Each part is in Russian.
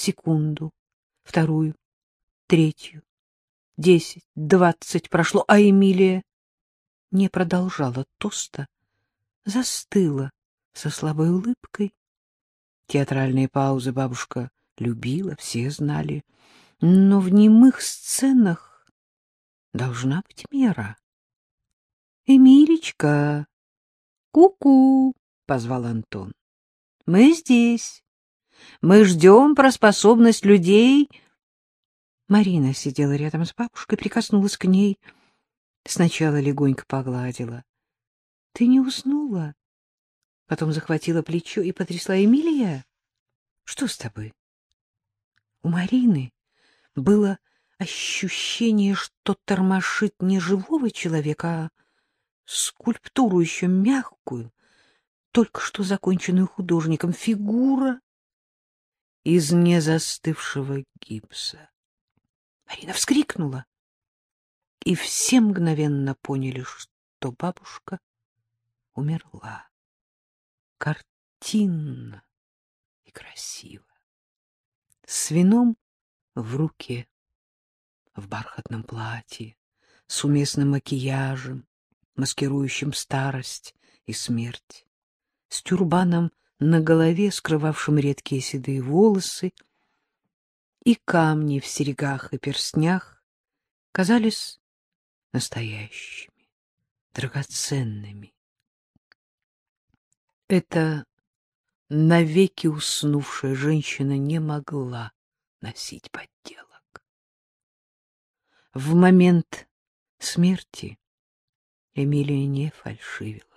секунду, вторую, третью. Десять, двадцать прошло, а Эмилия не продолжала тоста, застыла со слабой улыбкой. Театральные паузы бабушка любила, все знали, но в немых сценах должна быть мера. — Эмилечка! Ку-ку! — позвал Антон. — Мы здесь. Мы ждем про способность людей... Марина сидела рядом с бабушкой, прикоснулась к ней. Сначала легонько погладила. — Ты не уснула? Потом захватила плечо и потрясла. — Эмилия, что с тобой? У Марины было ощущение, что тормошит не живого человека, а скульптуру еще мягкую, только что законченную художником, фигура из незастывшего гипса. Марина вскрикнула, и все мгновенно поняли, что бабушка умерла. Картинно и красиво. С вином в руке, в бархатном платье, с уместным макияжем, маскирующим старость и смерть, с тюрбаном на голове, скрывавшим редкие седые волосы, и камни в серьгах и перстнях казались настоящими, драгоценными. Эта навеки уснувшая женщина не могла носить подделок. В момент смерти Эмилия не фальшивила.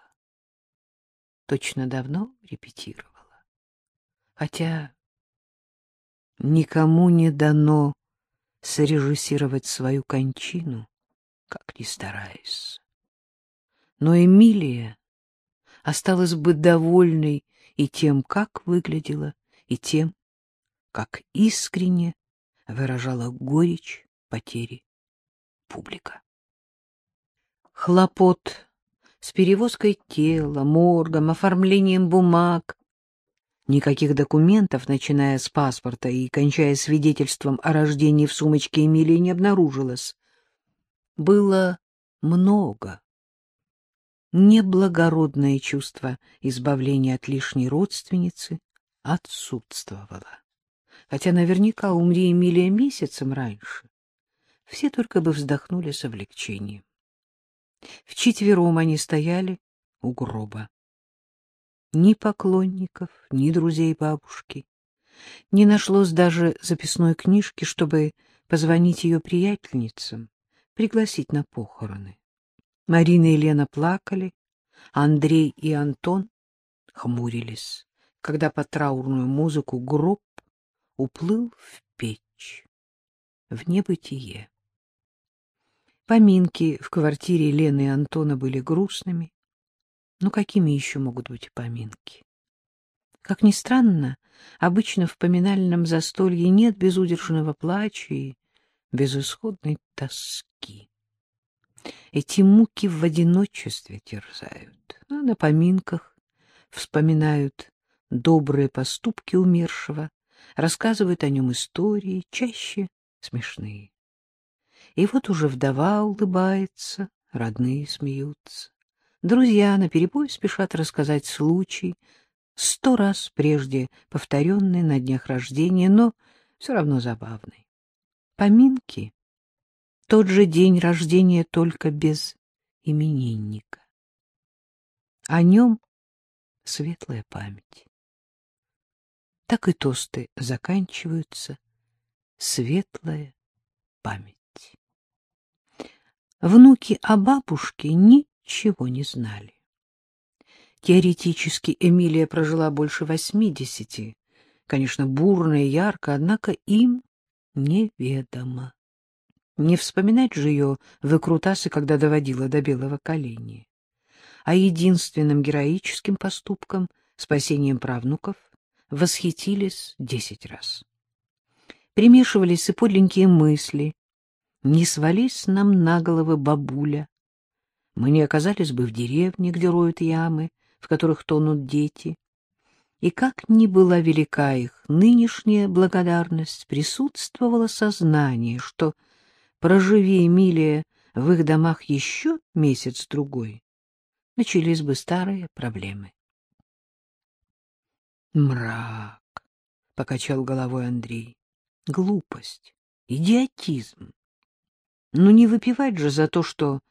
Точно давно репетировала. Хотя никому не дано срежиссировать свою кончину, как ни стараясь. Но Эмилия осталась бы довольной и тем, как выглядела, и тем, как искренне выражала горечь потери публика. Хлопот с перевозкой тела, моргом, оформлением бумаг, Никаких документов, начиная с паспорта и кончая свидетельством о рождении в сумочке Эмилии, не обнаружилось. Было много. Неблагородное чувство избавления от лишней родственницы отсутствовало. Хотя наверняка умри Эмилия месяцем раньше, все только бы вздохнули с облегчением. Вчетвером они стояли у гроба ни поклонников, ни друзей бабушки. Не нашлось даже записной книжки, чтобы позвонить ее приятельницам, пригласить на похороны. Марина и Лена плакали, Андрей и Антон хмурились, когда под траурную музыку гроб уплыл в печь, в небытие. Поминки в квартире Лены и Антона были грустными. Ну, какими еще могут быть поминки? Как ни странно, обычно в поминальном застолье нет безудержного плача и безысходной тоски. Эти муки в одиночестве терзают, а на поминках вспоминают добрые поступки умершего, рассказывают о нем истории, чаще смешные. И вот уже вдова улыбается, родные смеются. Друзья наперебой спешат рассказать случай, сто раз прежде повторенный на днях рождения, но все равно забавный. Поминки — тот же день рождения, только без именинника. О нем светлая память. Так и тосты заканчиваются. Светлая память. Внуки о бабушке ни ничего не знали. Теоретически Эмилия прожила больше восьмидесяти, конечно, бурно и ярко, однако им неведомо. Не вспоминать же ее выкрутасы, когда доводила до белого коленя. А единственным героическим поступком, спасением правнуков, восхитились десять раз. Примешивались и подленькие мысли. Не свались нам на головы бабуля, мы не оказались бы в деревне, где роют ямы, в которых тонут дети. И как ни была велика их нынешняя благодарность, присутствовало сознание, что, проживи Эмилия в их домах еще месяц-другой, начались бы старые проблемы. «Мрак!» — покачал головой Андрей. «Глупость, идиотизм. Ну не выпивать же за то, что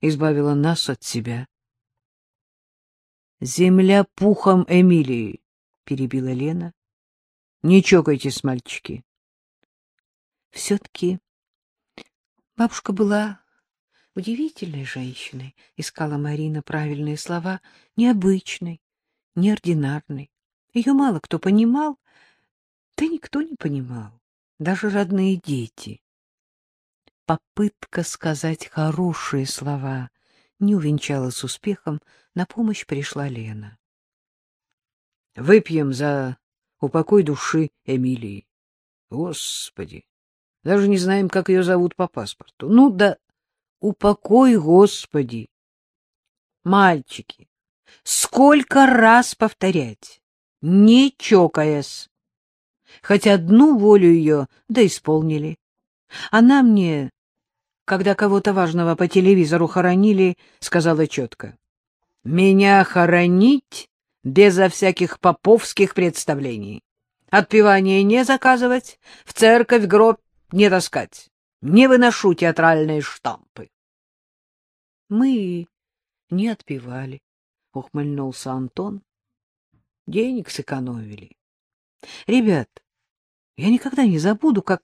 избавила нас от себя». «Земля пухом Эмилии!» перебила Лена. — Не чокайтесь, мальчики. Все-таки бабушка была удивительной женщиной, искала Марина правильные слова, необычной, неординарной. Ее мало кто понимал, да никто не понимал, даже родные дети. Попытка сказать хорошие слова не увенчалась успехом, на помощь пришла Лена. Выпьем за упокой души Эмилии. Господи, даже не знаем, как ее зовут по паспорту. Ну да, упокой, Господи. Мальчики, сколько раз повторять, не чокаясь. Хоть одну волю ее да исполнили. Она мне, когда кого-то важного по телевизору хоронили, сказала четко. Меня хоронить безо всяких поповских представлений. Отпевание не заказывать, в церковь гроб не таскать. Не выношу театральные штампы. — Мы не отпевали, — ухмыльнулся Антон. — Денег сэкономили. — Ребят, я никогда не забуду, как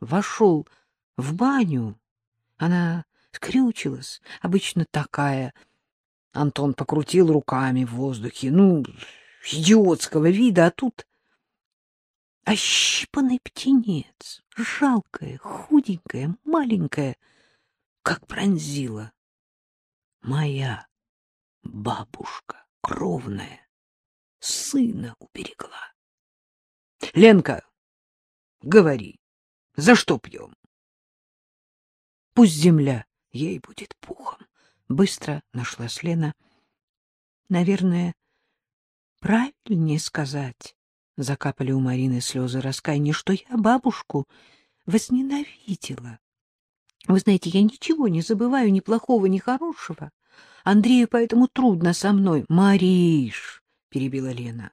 вошел в баню. Она скрючилась, обычно такая Антон покрутил руками в воздухе. Ну, идиотского вида, а тут ощипанный птенец, жалкая, худенькая, маленькая, как пронзила. Моя бабушка кровная сына уберегла. — Ленка, говори, за что пьем? — Пусть земля ей будет пухом. Быстро нашлась Лена. Наверное, правильнее сказать, закапали у Марины слезы раскаяния, что я бабушку возненавидела. Вы знаете, я ничего не забываю, ни плохого, ни хорошего. Андрею поэтому трудно со мной. Мариш, перебила Лена.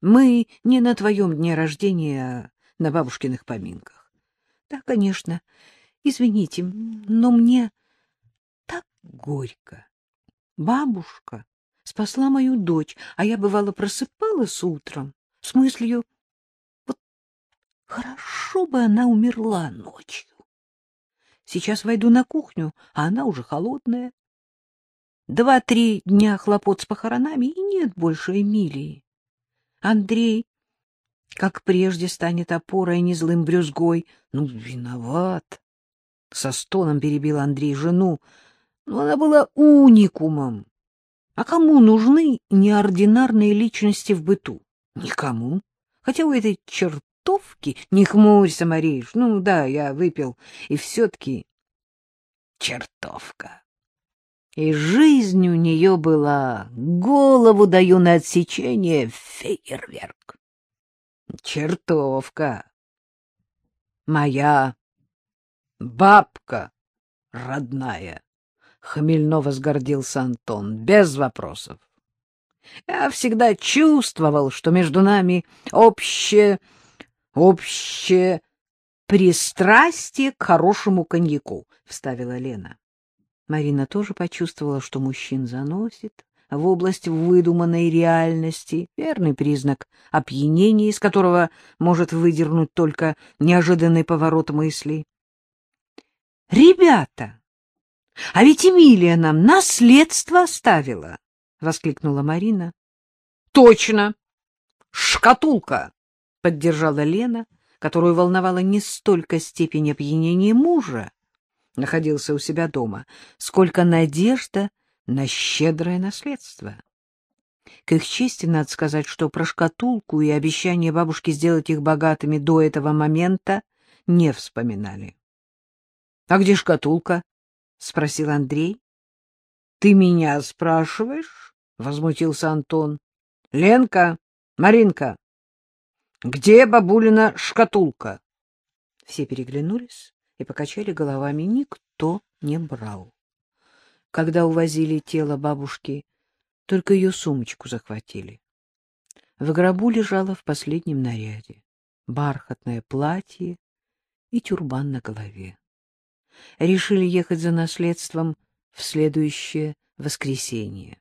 Мы не на твоем дне рождения, а на бабушкиных поминках. Да, конечно. Извините, но мне горько. Бабушка спасла мою дочь, а я, бывало, просыпалась утром с мыслью, вот хорошо бы она умерла ночью. Сейчас войду на кухню, а она уже холодная. Два-три дня хлопот с похоронами, и нет больше Эмилии. Андрей, как прежде, станет опорой, не злым брюзгой. Ну, виноват. Со стоном перебил Андрей жену, но она была уникумом. А кому нужны неординарные личности в быту? Никому. Хотя у этой чертовки... Не хмурься, Мариш. Ну да, я выпил. И все-таки чертовка. И жизнь у нее была, голову даю на отсечение, фейерверк. Чертовка. Моя бабка родная. Хмельно возгордился Антон, без вопросов. Я всегда чувствовал, что между нами общее, общее пристрастие к хорошему коньяку, — вставила Лена. Марина тоже почувствовала, что мужчин заносит в область выдуманной реальности, верный признак опьянения, из которого может выдернуть только неожиданный поворот мыслей. «Ребята!» — А ведь Эмилия нам наследство оставила! — воскликнула Марина. — Точно! Шкатулка! — поддержала Лена, которую волновала не столько степень опьянения мужа, находился у себя дома, сколько надежда на щедрое наследство. К их чести надо сказать, что про шкатулку и обещание бабушки сделать их богатыми до этого момента не вспоминали. — А где шкатулка? — спросил Андрей. — Ты меня спрашиваешь? — возмутился Антон. — Ленка, — Маринка, где бабулина шкатулка? Все переглянулись и покачали головами. Никто не брал. Когда увозили тело бабушки, только ее сумочку захватили. В гробу лежала в последнем наряде бархатное платье и тюрбан на голове. Решили ехать за наследством в следующее воскресенье.